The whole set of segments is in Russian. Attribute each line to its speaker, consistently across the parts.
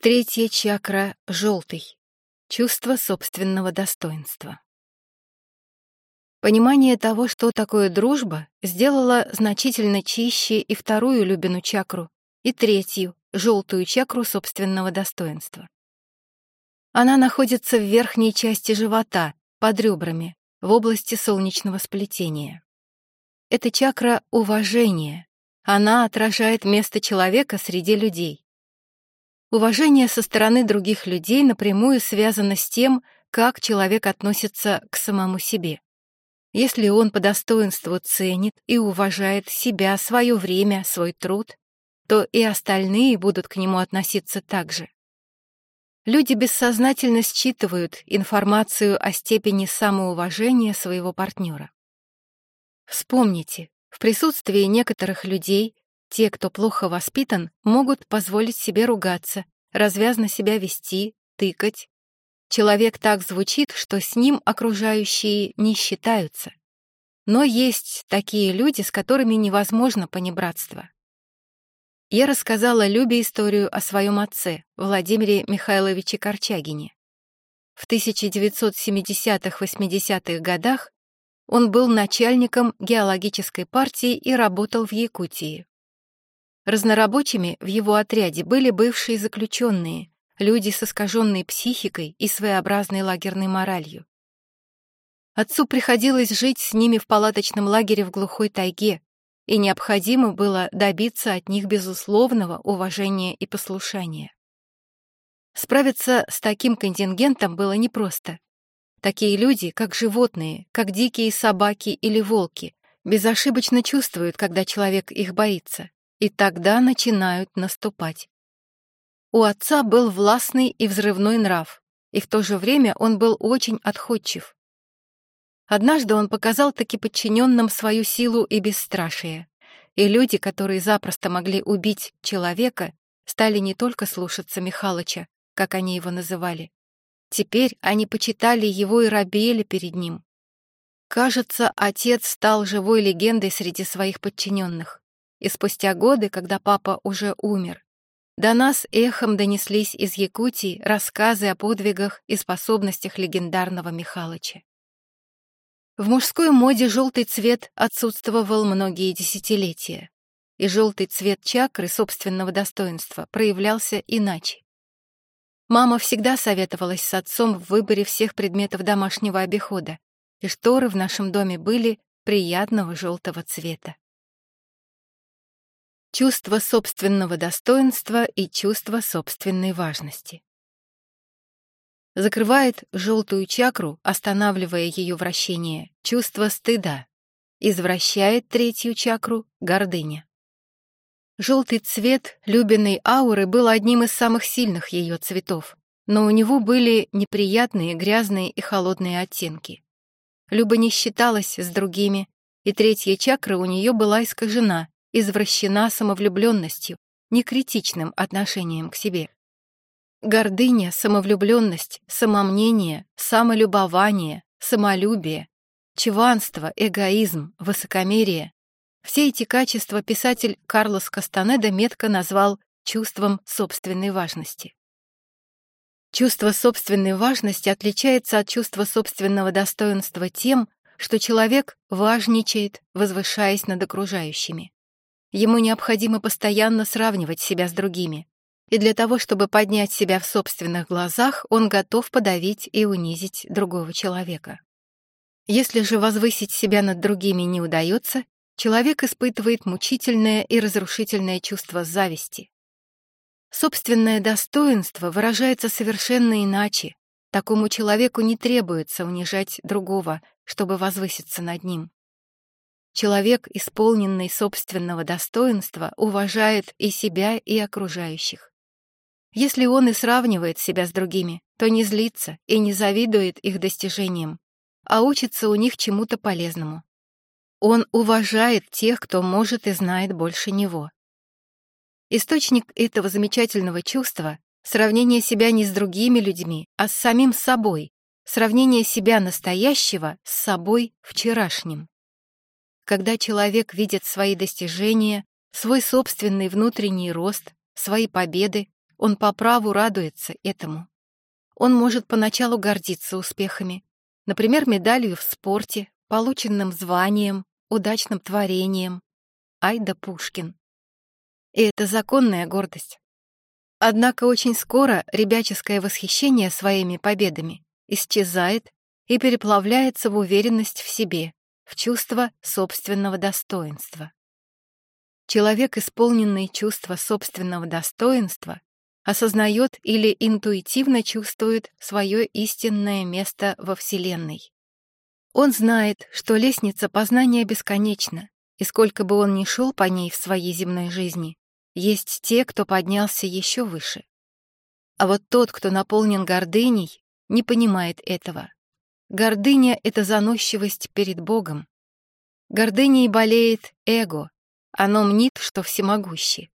Speaker 1: Третья чакра — желтый. Чувство собственного достоинства. Понимание того, что такое дружба, сделало значительно чище и вторую Любину чакру, и третью, желтую чакру собственного достоинства. Она находится в верхней части живота, под ребрами, в области солнечного сплетения. Это чакра уважения. Она отражает место человека среди людей. Уважение со стороны других людей напрямую связано с тем, как человек относится к самому себе. Если он по достоинству ценит и уважает себя, свое время, свой труд, то и остальные будут к нему относиться так же. Люди бессознательно считывают информацию о степени самоуважения своего партнера. Вспомните, в присутствии некоторых людей те, кто плохо воспитан, могут позволить себе ругаться, развязно себя вести, тыкать. Человек так звучит, что с ним окружающие не считаются. Но есть такие люди, с которыми невозможно понебратство. Я рассказала Любе историю о своем отце, Владимире Михайловиче Корчагине. В 1970-80-х годах он был начальником геологической партии и работал в Якутии. Разнорабочими в его отряде были бывшие заключенные, люди с искаженной психикой и своеобразной лагерной моралью. Отцу приходилось жить с ними в палаточном лагере в глухой тайге, и необходимо было добиться от них безусловного уважения и послушания. Справиться с таким контингентом было непросто. Такие люди, как животные, как дикие собаки или волки, безошибочно чувствуют, когда человек их боится и тогда начинают наступать. У отца был властный и взрывной нрав, и в то же время он был очень отходчив. Однажды он показал таки подчиненным свою силу и бесстрашие, и люди, которые запросто могли убить человека, стали не только слушаться Михалыча, как они его называли. Теперь они почитали его и робели перед ним. Кажется, отец стал живой легендой среди своих подчиненных. И спустя годы, когда папа уже умер, до нас эхом донеслись из Якутии рассказы о подвигах и способностях легендарного Михалыча. В мужской моде желтый цвет отсутствовал многие десятилетия, и желтый цвет чакры собственного достоинства проявлялся иначе. Мама всегда советовалась с отцом в выборе всех предметов домашнего обихода, и шторы в нашем доме были приятного желтого цвета чувство собственного достоинства и чувство собственной важности. Закрывает желтую чакру, останавливая ее вращение, чувство стыда. Извращает третью чакру — гордыня. Желтый цвет Любиной ауры был одним из самых сильных ее цветов, но у него были неприятные, грязные и холодные оттенки. Люба не считалась с другими, и третья чакра у нее была искажена, извращена самовлюбленностью, некритичным отношением к себе. Гордыня, самовлюбленность, самомнение, самолюбование, самолюбие, чванство, эгоизм, высокомерие — все эти качества писатель Карлос Кастанеда метко назвал чувством собственной важности. Чувство собственной важности отличается от чувства собственного достоинства тем, что человек важничает, возвышаясь над окружающими. Ему необходимо постоянно сравнивать себя с другими. И для того, чтобы поднять себя в собственных глазах, он готов подавить и унизить другого человека. Если же возвысить себя над другими не удается, человек испытывает мучительное и разрушительное чувство зависти. Собственное достоинство выражается совершенно иначе. Такому человеку не требуется унижать другого, чтобы возвыситься над ним. Человек, исполненный собственного достоинства, уважает и себя, и окружающих. Если он и сравнивает себя с другими, то не злится и не завидует их достижениям, а учится у них чему-то полезному. Он уважает тех, кто может и знает больше него. Источник этого замечательного чувства — сравнение себя не с другими людьми, а с самим собой, сравнение себя настоящего с собой вчерашним. Когда человек видит свои достижения, свой собственный внутренний рост, свои победы, он по праву радуется этому. Он может поначалу гордиться успехами, например, медалью в спорте, полученным званием, удачным творением. Айда Пушкин. И это законная гордость. Однако очень скоро ребяческое восхищение своими победами исчезает и переплавляется в уверенность в себе, в чувство собственного достоинства. Человек, исполненный чувства собственного достоинства, осознает или интуитивно чувствует свое истинное место во Вселенной. Он знает, что лестница познания бесконечна, и сколько бы он ни шел по ней в своей земной жизни, есть те, кто поднялся еще выше. А вот тот, кто наполнен гордыней, не понимает этого. Гордыня — это заносчивость перед Богом. Гордыней болеет эго, оно мнит, что всемогуще.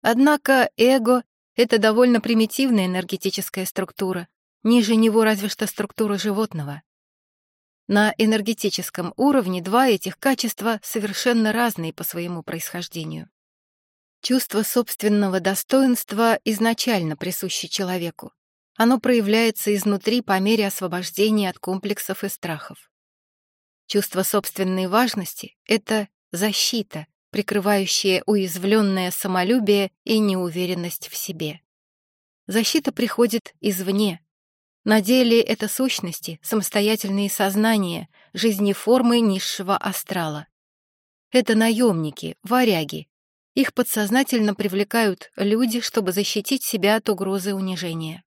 Speaker 1: Однако эго — это довольно примитивная энергетическая структура, ниже него разве что структура животного. На энергетическом уровне два этих качества совершенно разные по своему происхождению. Чувство собственного достоинства изначально присуще человеку. Оно проявляется изнутри по мере освобождения от комплексов и страхов. Чувство собственной важности — это защита, прикрывающая уязвленное самолюбие и неуверенность в себе. Защита приходит извне, на деле это сущности, самостоятельные сознания, жизнеформы низшего астрала. Это наемники, варяги. Их подсознательно привлекают люди, чтобы защитить себя от угрозы унижения.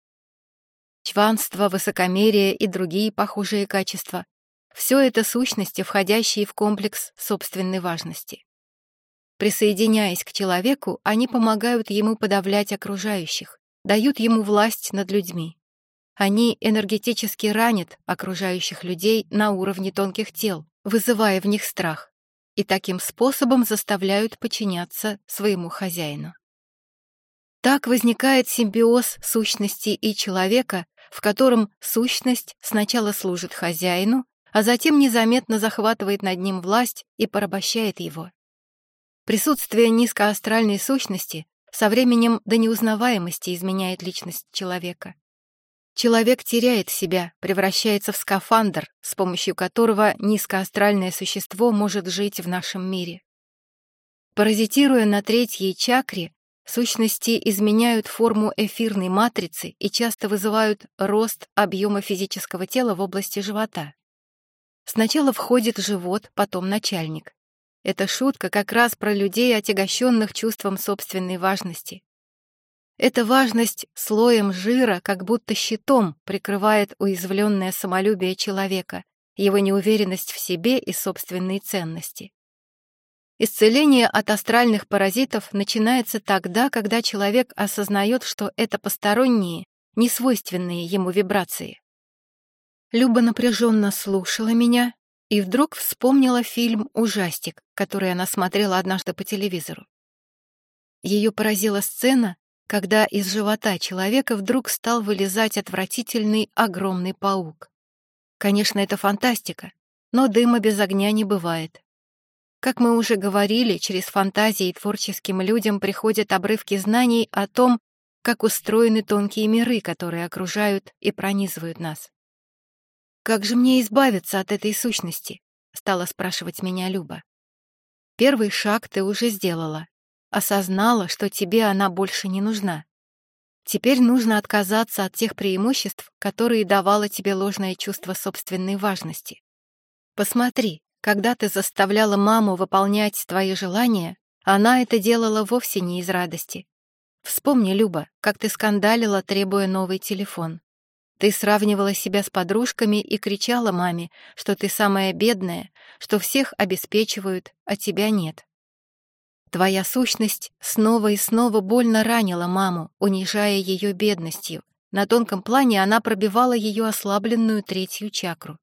Speaker 1: Чванство, высокомерие и другие похожие качества — все это сущности, входящие в комплекс собственной важности. Присоединяясь к человеку, они помогают ему подавлять окружающих, дают ему власть над людьми. Они энергетически ранят окружающих людей на уровне тонких тел, вызывая в них страх, и таким способом заставляют подчиняться своему хозяину. Так возникает симбиоз сущности и человека, в котором сущность сначала служит хозяину, а затем незаметно захватывает над ним власть и порабощает его. Присутствие низкоастральной сущности со временем до неузнаваемости изменяет личность человека. Человек теряет себя, превращается в скафандр, с помощью которого низкоастральное существо может жить в нашем мире. Паразитируя на третьей чакре, сущности изменяют форму эфирной матрицы и часто вызывают рост объема физического тела в области живота. Сначала входит живот, потом начальник. Это шутка как раз про людей, отягощенных чувством собственной важности. Эта важность слоем жира, как будто щитом, прикрывает уязвленное самолюбие человека, его неуверенность в себе и собственные ценности. Исцеление от астральных паразитов начинается тогда, когда человек осознает, что это посторонние, несвойственные ему вибрации. Люба напряженно слушала меня и вдруг вспомнила фильм «Ужастик», который она смотрела однажды по телевизору. Ее поразила сцена, когда из живота человека вдруг стал вылезать отвратительный огромный паук. Конечно, это фантастика, но дыма без огня не бывает. Как мы уже говорили, через фантазии творческим людям приходят обрывки знаний о том, как устроены тонкие миры, которые окружают и пронизывают нас. «Как же мне избавиться от этой сущности?» — стала спрашивать меня Люба. «Первый шаг ты уже сделала осознала, что тебе она больше не нужна. Теперь нужно отказаться от тех преимуществ, которые давало тебе ложное чувство собственной важности. Посмотри, когда ты заставляла маму выполнять твои желания, она это делала вовсе не из радости. Вспомни, Люба, как ты скандалила, требуя новый телефон. Ты сравнивала себя с подружками и кричала маме, что ты самая бедная, что всех обеспечивают, а тебя нет. Твоя сущность снова и снова больно ранила маму, унижая ее бедностью. На тонком плане она пробивала ее ослабленную третью чакру.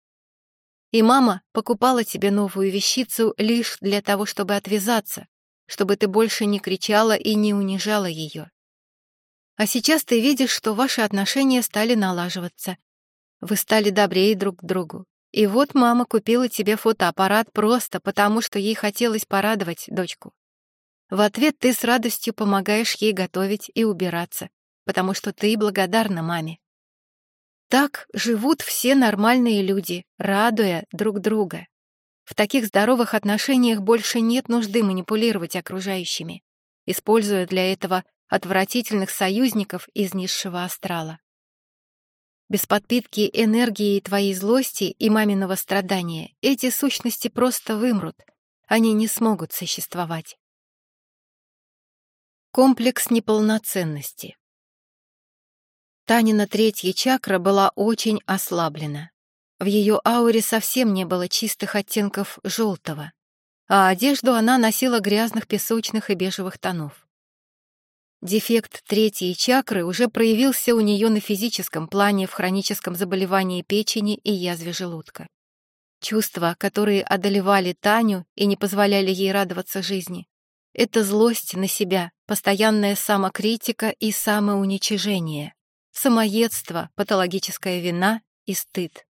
Speaker 1: И мама покупала тебе новую вещицу лишь для того, чтобы отвязаться, чтобы ты больше не кричала и не унижала ее. А сейчас ты видишь, что ваши отношения стали налаживаться. Вы стали добрее друг к другу. И вот мама купила тебе фотоаппарат просто потому, что ей хотелось порадовать дочку. В ответ ты с радостью помогаешь ей готовить и убираться, потому что ты благодарна маме. Так живут все нормальные люди, радуя друг друга. В таких здоровых отношениях больше нет нужды манипулировать окружающими, используя для этого отвратительных союзников из низшего астрала. Без подпитки энергии твоей злости и маминого страдания эти сущности просто вымрут, они не смогут существовать. Комплекс неполноценности Танина третья чакра была очень ослаблена. В ее ауре совсем не было чистых оттенков желтого, а одежду она носила грязных песочных и бежевых тонов. Дефект третьей чакры уже проявился у нее на физическом плане в хроническом заболевании печени и язве желудка. Чувства, которые одолевали Таню и не позволяли ей радоваться жизни, это злость на себя, постоянная самокритика и самоуничижение, самоедство, патологическая вина и стыд.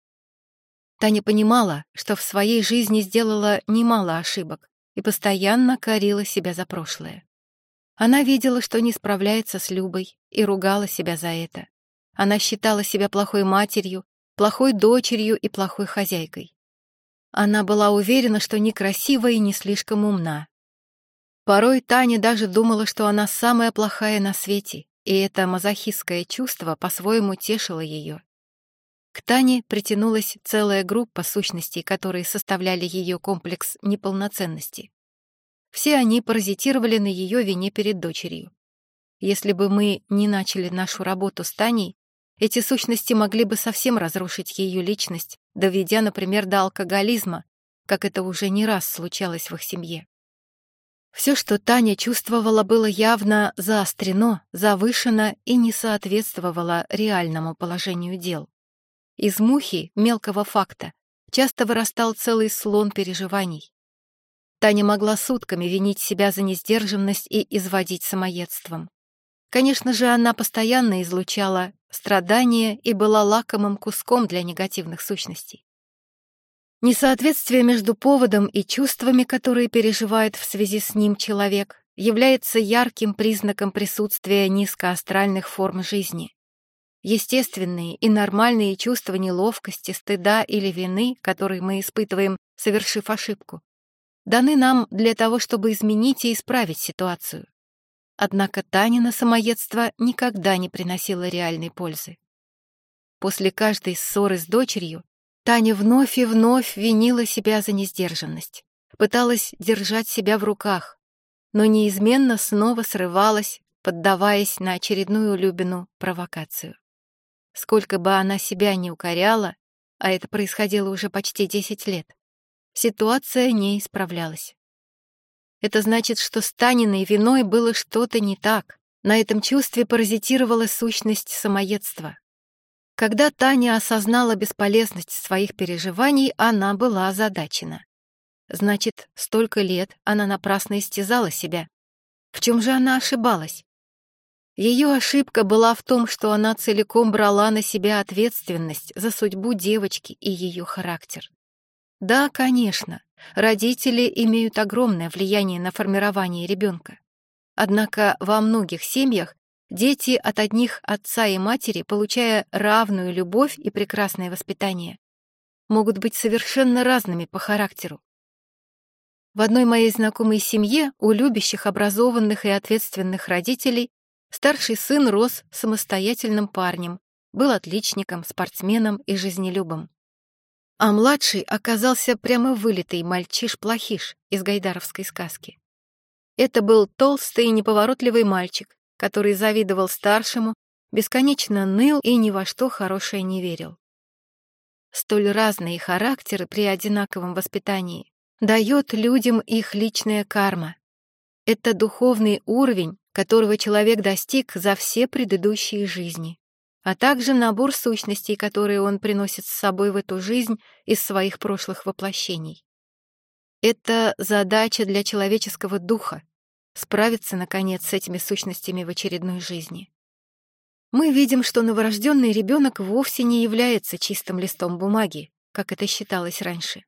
Speaker 1: Таня понимала, что в своей жизни сделала немало ошибок и постоянно корила себя за прошлое. Она видела, что не справляется с Любой, и ругала себя за это. Она считала себя плохой матерью, плохой дочерью и плохой хозяйкой. Она была уверена, что некрасива и не слишком умна. Порой Таня даже думала, что она самая плохая на свете, и это мазохистское чувство по-своему тешило ее. К Тане притянулась целая группа сущностей, которые составляли ее комплекс неполноценности. Все они паразитировали на ее вине перед дочерью. Если бы мы не начали нашу работу с Таней, эти сущности могли бы совсем разрушить ее личность, доведя, например, до алкоголизма, как это уже не раз случалось в их семье. Все, что Таня чувствовала, было явно заострено, завышено и не соответствовало реальному положению дел. Из мухи, мелкого факта, часто вырастал целый слон переживаний. Таня могла сутками винить себя за несдержанность и изводить самоедством. Конечно же, она постоянно излучала страдания и была лакомым куском для негативных сущностей. Несоответствие между поводом и чувствами, которые переживает в связи с ним человек, является ярким признаком присутствия низкоастральных форм жизни. Естественные и нормальные чувства неловкости, стыда или вины, которые мы испытываем, совершив ошибку, даны нам для того, чтобы изменить и исправить ситуацию. Однако Танина самоедство никогда не приносило реальной пользы. После каждой ссоры с дочерью Таня вновь и вновь винила себя за несдержанность, пыталась держать себя в руках, но неизменно снова срывалась, поддаваясь на очередную Любину провокацию. Сколько бы она себя не укоряла, а это происходило уже почти 10 лет, ситуация не исправлялась. Это значит, что с Таниной виной было что-то не так. На этом чувстве паразитировала сущность самоедства. Когда Таня осознала бесполезность своих переживаний, она была озадачена. Значит, столько лет она напрасно истязала себя. В чем же она ошибалась? Ее ошибка была в том, что она целиком брала на себя ответственность за судьбу девочки и ее характер. Да, конечно, родители имеют огромное влияние на формирование ребенка. Однако во многих семьях дети от одних отца и матери, получая равную любовь и прекрасное воспитание, могут быть совершенно разными по характеру. В одной моей знакомой семье у любящих, образованных и ответственных родителей старший сын рос самостоятельным парнем, был отличником, спортсменом и жизнелюбом. А младший оказался прямо вылитый мальчиш-плохиш из гайдаровской сказки. Это был толстый и неповоротливый мальчик, который завидовал старшему, бесконечно ныл и ни во что хорошее не верил. Столь разные характеры при одинаковом воспитании дает людям их личная карма. Это духовный уровень, которого человек достиг за все предыдущие жизни а также набор сущностей, которые он приносит с собой в эту жизнь из своих прошлых воплощений. Это задача для человеческого духа — справиться, наконец, с этими сущностями в очередной жизни. Мы видим, что новорожденный ребенок вовсе не является чистым листом бумаги, как это считалось раньше.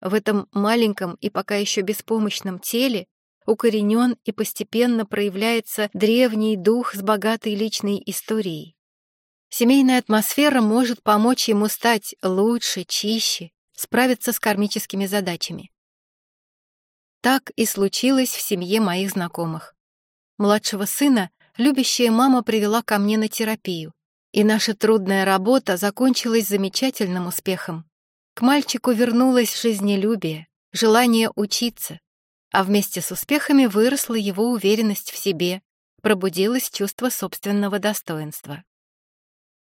Speaker 1: В этом маленьком и пока еще беспомощном теле укоренен и постепенно проявляется древний дух с богатой личной историей. Семейная атмосфера может помочь ему стать лучше, чище, справиться с кармическими задачами. Так и случилось в семье моих знакомых. Младшего сына любящая мама привела ко мне на терапию, и наша трудная работа закончилась замечательным успехом. К мальчику вернулось жизнелюбие, желание учиться, а вместе с успехами выросла его уверенность в себе, пробудилось чувство собственного достоинства.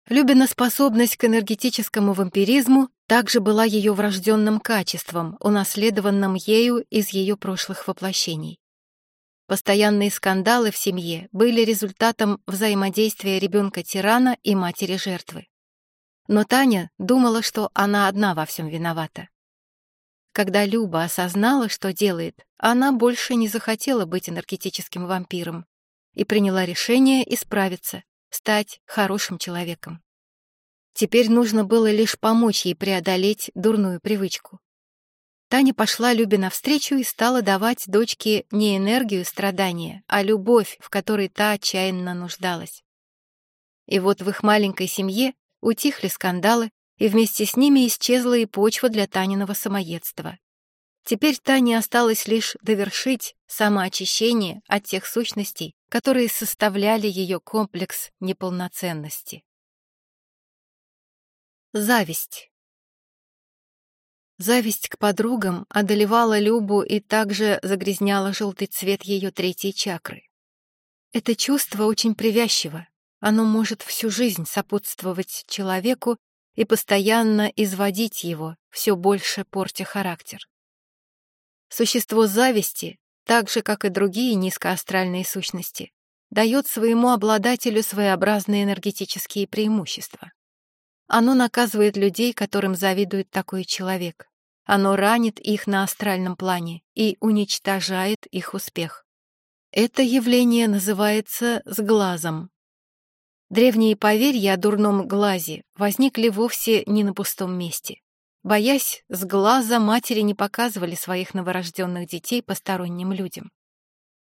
Speaker 1: Любина способность к энергетическому вампиризму также была ее врожденным качеством, унаследованным ею из ее прошлых воплощений. Постоянные скандалы в семье были результатом взаимодействия ребенка-тирана и матери-жертвы. Но Таня думала, что она одна во всем виновата. Когда Люба осознала, что делает, она больше не захотела быть энергетическим вампиром и приняла решение исправиться, стать хорошим человеком. Теперь нужно было лишь помочь ей преодолеть дурную привычку. Таня пошла Любе навстречу и стала давать дочке не энергию страдания, а любовь, в которой та отчаянно нуждалась. И вот в их маленькой семье утихли скандалы, и вместе с ними исчезла и почва для Таниного самоедства. Теперь Тане осталось лишь довершить самоочищение от тех сущностей, которые составляли ее комплекс неполноценности. Зависть. Зависть к подругам одолевала Любу и также загрязняла желтый цвет ее третьей чакры. Это чувство очень привязчиво. Оно может всю жизнь сопутствовать человеку и постоянно изводить его, все больше портя характер. Существо зависти, так же, как и другие низкоастральные сущности, дает своему обладателю своеобразные энергетические преимущества. Оно наказывает людей, которым завидует такой человек. Оно ранит их на астральном плане и уничтожает их успех. Это явление называется сглазом. Древние поверья о дурном глазе возникли вовсе не на пустом месте. Боясь сглаза, матери не показывали своих новорожденных детей посторонним людям.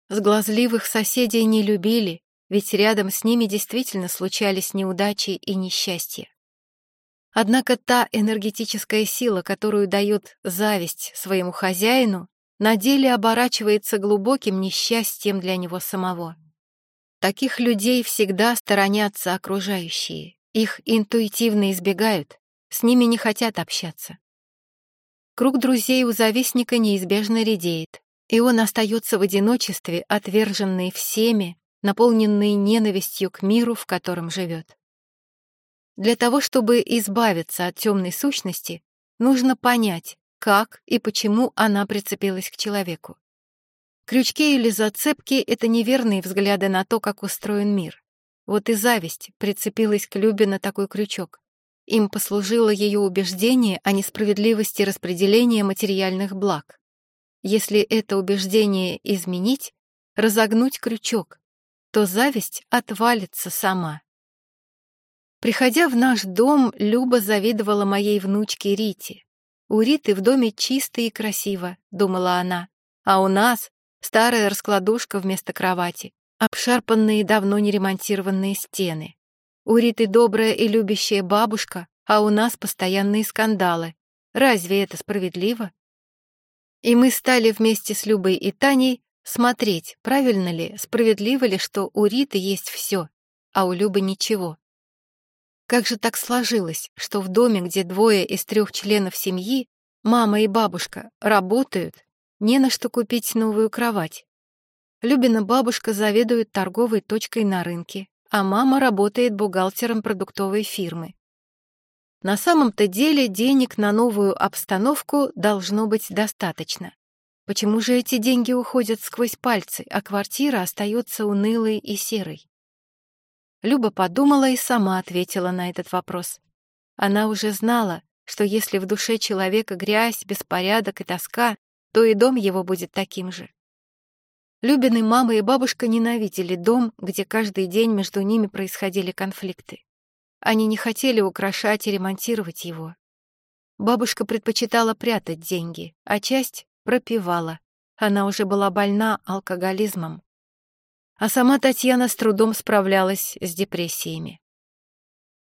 Speaker 1: Сглазливых соседей не любили, ведь рядом с ними действительно случались неудачи и несчастья. Однако та энергетическая сила, которую дает зависть своему хозяину, на деле оборачивается глубоким несчастьем для него самого. Таких людей всегда сторонятся окружающие, их интуитивно избегают, с ними не хотят общаться. Круг друзей у завистника неизбежно редеет, и он остается в одиночестве, отверженный всеми, наполненный ненавистью к миру, в котором живет. Для того, чтобы избавиться от темной сущности, нужно понять, как и почему она прицепилась к человеку. Крючки или зацепки — это неверные взгляды на то, как устроен мир. Вот и зависть прицепилась к Любе на такой крючок. Им послужило ее убеждение о несправедливости распределения материальных благ. Если это убеждение изменить, разогнуть крючок, то зависть отвалится сама. Приходя в наш дом, Люба завидовала моей внучке Рите. У Риты в доме чисто и красиво, думала она, а у нас старая раскладушка вместо кровати, обшарпанные давно не ремонтированные стены. У Риты добрая и любящая бабушка, а у нас постоянные скандалы. Разве это справедливо? И мы стали вместе с Любой и Таней смотреть, правильно ли, справедливо ли, что у Риты есть все, а у Любы ничего. Как же так сложилось, что в доме, где двое из трех членов семьи, мама и бабушка, работают, не на что купить новую кровать? Любина бабушка заведует торговой точкой на рынке, а мама работает бухгалтером продуктовой фирмы. На самом-то деле денег на новую обстановку должно быть достаточно. Почему же эти деньги уходят сквозь пальцы, а квартира остается унылой и серой? Люба подумала и сама ответила на этот вопрос. Она уже знала, что если в душе человека грязь, беспорядок и тоска, то и дом его будет таким же. Любины мама и бабушка ненавидели дом, где каждый день между ними происходили конфликты. Они не хотели украшать и ремонтировать его. Бабушка предпочитала прятать деньги, а часть пропивала, она уже была больна алкоголизмом. А сама Татьяна с трудом справлялась с депрессиями.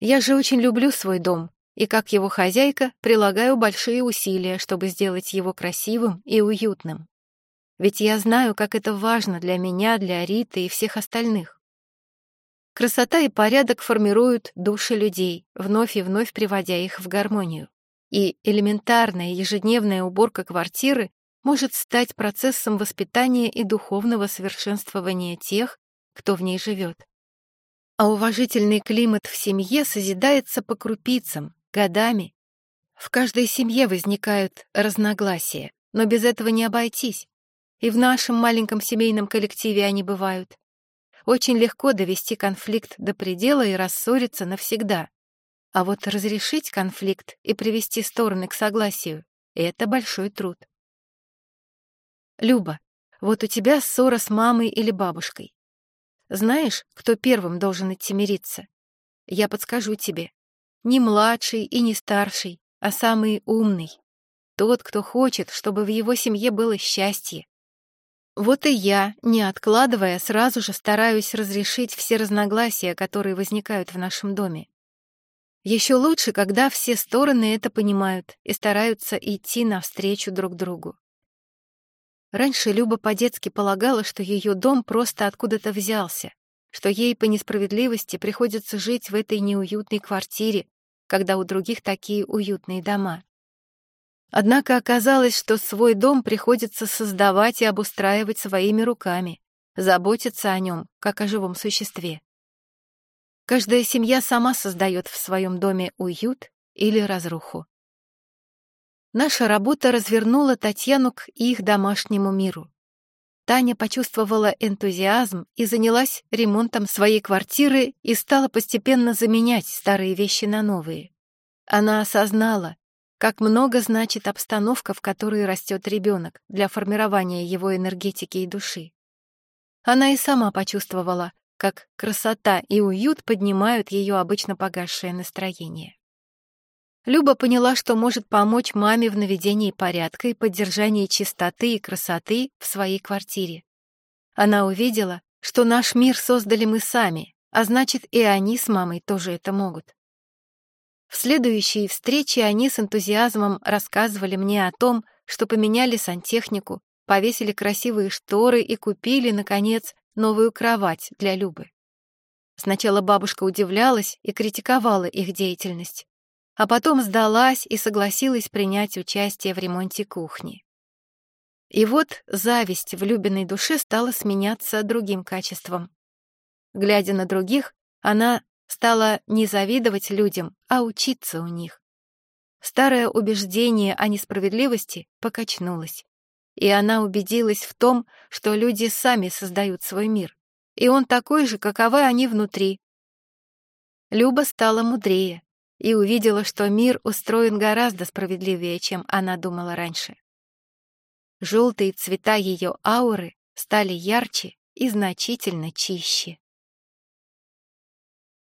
Speaker 1: Я же очень люблю свой дом, и как его хозяйка прилагаю большие усилия, чтобы сделать его красивым и уютным. Ведь я знаю, как это важно для меня, для Риты и всех остальных. Красота и порядок формируют души людей, вновь и вновь приводя их в гармонию. И элементарная ежедневная уборка квартиры может стать процессом воспитания и духовного совершенствования тех, кто в ней живет. А уважительный климат в семье созидается по крупицам, годами. В каждой семье возникают разногласия, но без этого не обойтись. И в нашем маленьком семейном коллективе они бывают. Очень легко довести конфликт до предела и рассориться навсегда. А вот разрешить конфликт и привести стороны к согласию — это большой труд. Люба, вот у тебя ссора с мамой или бабушкой. Знаешь, кто первым должен идти мириться? Я подскажу тебе. Не младший и не старший, а самый умный. Тот, кто хочет, чтобы в его семье было счастье, вот и я, не откладывая, сразу же стараюсь разрешить все разногласия, которые возникают в нашем доме. Еще лучше, когда все стороны это понимают и стараются идти навстречу друг другу. Раньше Люба по-детски полагала, что ее дом просто откуда-то взялся, что ей по несправедливости приходится жить в этой неуютной квартире, когда у других такие уютные дома. Однако оказалось, что свой дом приходится создавать и обустраивать своими руками, заботиться о нем, как о живом существе. Каждая семья сама создает в своем доме уют или разруху. Наша работа развернула Татьяну к их домашнему миру. Таня почувствовала энтузиазм и занялась ремонтом своей квартиры и стала постепенно заменять старые вещи на новые. Она осознала, как много значит обстановка, в которой растет ребенок, для формирования его энергетики и души. Она и сама почувствовала, как красота и уют поднимают ее обычно погасшее настроение. Люба поняла, что может помочь маме в наведении порядка и поддержании чистоты и красоты в своей квартире. Она увидела, что наш мир создали мы сами, а значит, и они с мамой тоже это могут. В следующей встрече они с энтузиазмом рассказывали мне о том, что поменяли сантехнику, повесили красивые шторы и купили, наконец, новую кровать для Любы. Сначала бабушка удивлялась и критиковала их деятельность, а потом сдалась и согласилась принять участие в ремонте кухни. И вот зависть в Любиной душе стала сменяться другим качеством. Глядя на других, она стала не завидовать людям, а учиться у них. Старое убеждение о несправедливости покачнулось, и она убедилась в том, что люди сами создают свой мир, и он такой же, каковы они внутри. Люба стала мудрее и увидела, что мир устроен гораздо справедливее, чем она думала раньше. Желтые цвета ее ауры стали ярче и значительно чище.